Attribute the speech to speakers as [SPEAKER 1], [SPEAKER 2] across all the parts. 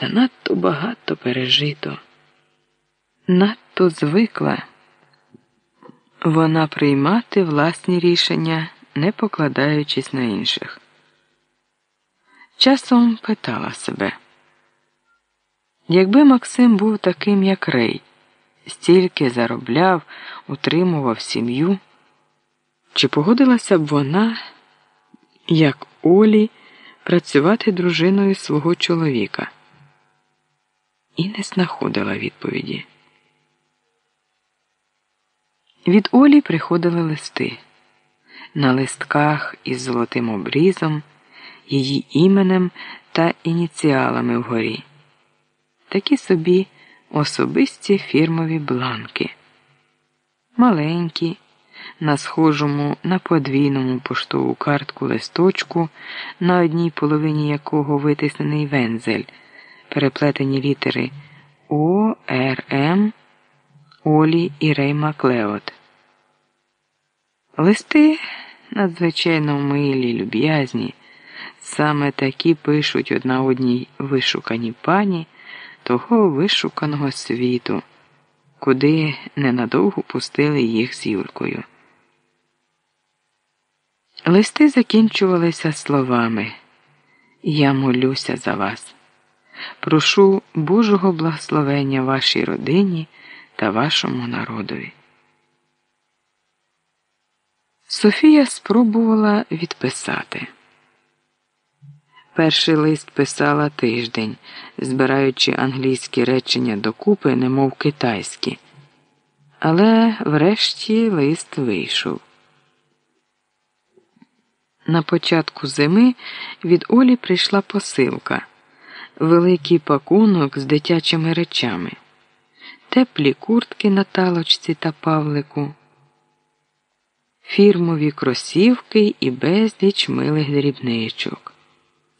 [SPEAKER 1] та надто багато пережито, надто звикла вона приймати власні рішення, не покладаючись на інших. Часом питала себе, якби Максим був таким, як Рей, стільки заробляв, утримував сім'ю, чи погодилася б вона, як Олі, працювати дружиною свого чоловіка? І не знаходила відповіді. Від Олі приходили листи. На листках із золотим обрізом, її іменем та ініціалами вгорі. Такі собі особисті фірмові бланки. Маленькі, на схожому на подвійному поштову картку листочку, на одній половині якого витиснений вензель, переплетені літери О, Р, М, Олі і Рей Маклеод. Листи надзвичайно милі, люб'язні, саме такі пишуть одна одній вишукані пані того вишуканого світу, куди ненадовго пустили їх з Юлькою. Листи закінчувалися словами Я молюся за вас. Прошу Божого благословення вашій родині та вашому народові. Софія спробувала відписати. Перший лист писала тиждень, збираючи англійські речення докупи, немов китайські. Але врешті лист вийшов. На початку зими від Олі прийшла посилка, великий пакунок з дитячими речами, теплі куртки на талочці та павлику фірмові кросівки і безліч милих дрібничок,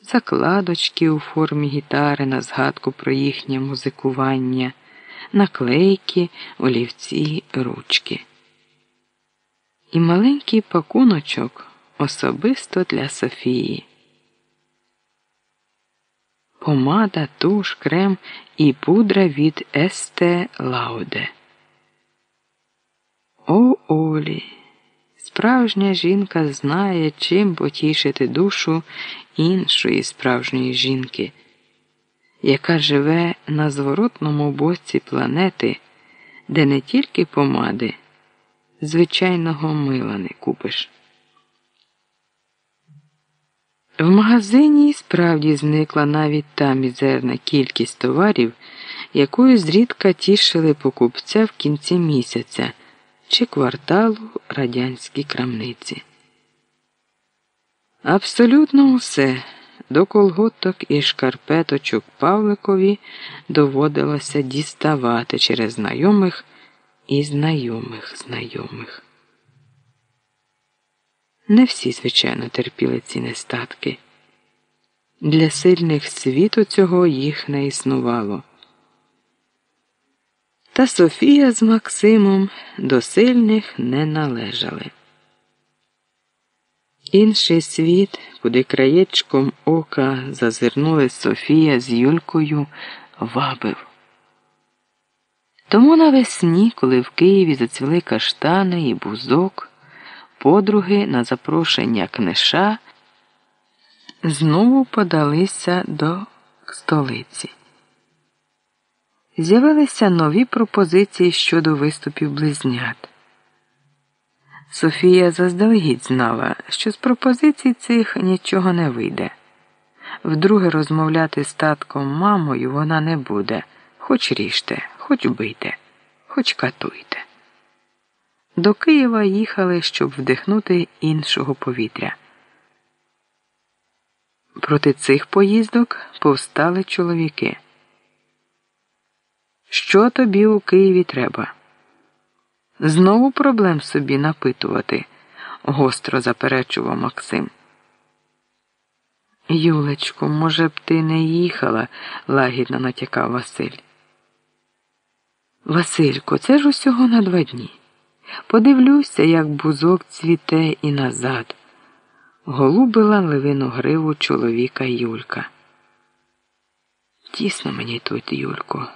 [SPEAKER 1] закладочки у формі гітари на згадку про їхнє музикування, наклейки, олівці, ручки. І маленький пакуночок особисто для Софії. Помада, туш, крем і пудра від Есте Лауде. О Олі! Справжня жінка знає, чим потішити душу іншої справжньої жінки, яка живе на зворотному боці планети, де не тільки помади, звичайного мила не купиш. В магазині справді зникла навіть та мізерна кількість товарів, якою зрідка тішили покупця в кінці місяця чи кварталу радянській крамниці. Абсолютно усе до колготок і шкарпеточок Павликові доводилося діставати через знайомих і знайомих знайомих. Не всі, звичайно, терпіли ці нестатки. Для сильних світу цього їх не існувало. Та Софія з Максимом до сильних не належали. Інший світ, куди краєчком ока зазирнули Софія з Юлькою, вабив. Тому навесні, коли в Києві зацвіли каштани і бузок, подруги на запрошення книша знову подалися до столиці. З'явилися нові пропозиції щодо виступів близнят. Софія заздалегідь знала, що з пропозицій цих нічого не вийде. Вдруге розмовляти з татком мамою вона не буде, хоч ріжте, хоч бийте, хоч катуйте. До Києва їхали, щоб вдихнути іншого повітря. Проти цих поїздок повстали чоловіки. Що тобі у Києві треба? Знову проблем собі напитувати, гостро заперечував Максим. Юлечко, може б ти не їхала, лагідно натякав Василь. Василько, це ж усього на два дні. Подивлюся, як бузок цвіте і назад. Голубила ливину гриву чоловіка Юлька. Тісно мені тут, Юлько.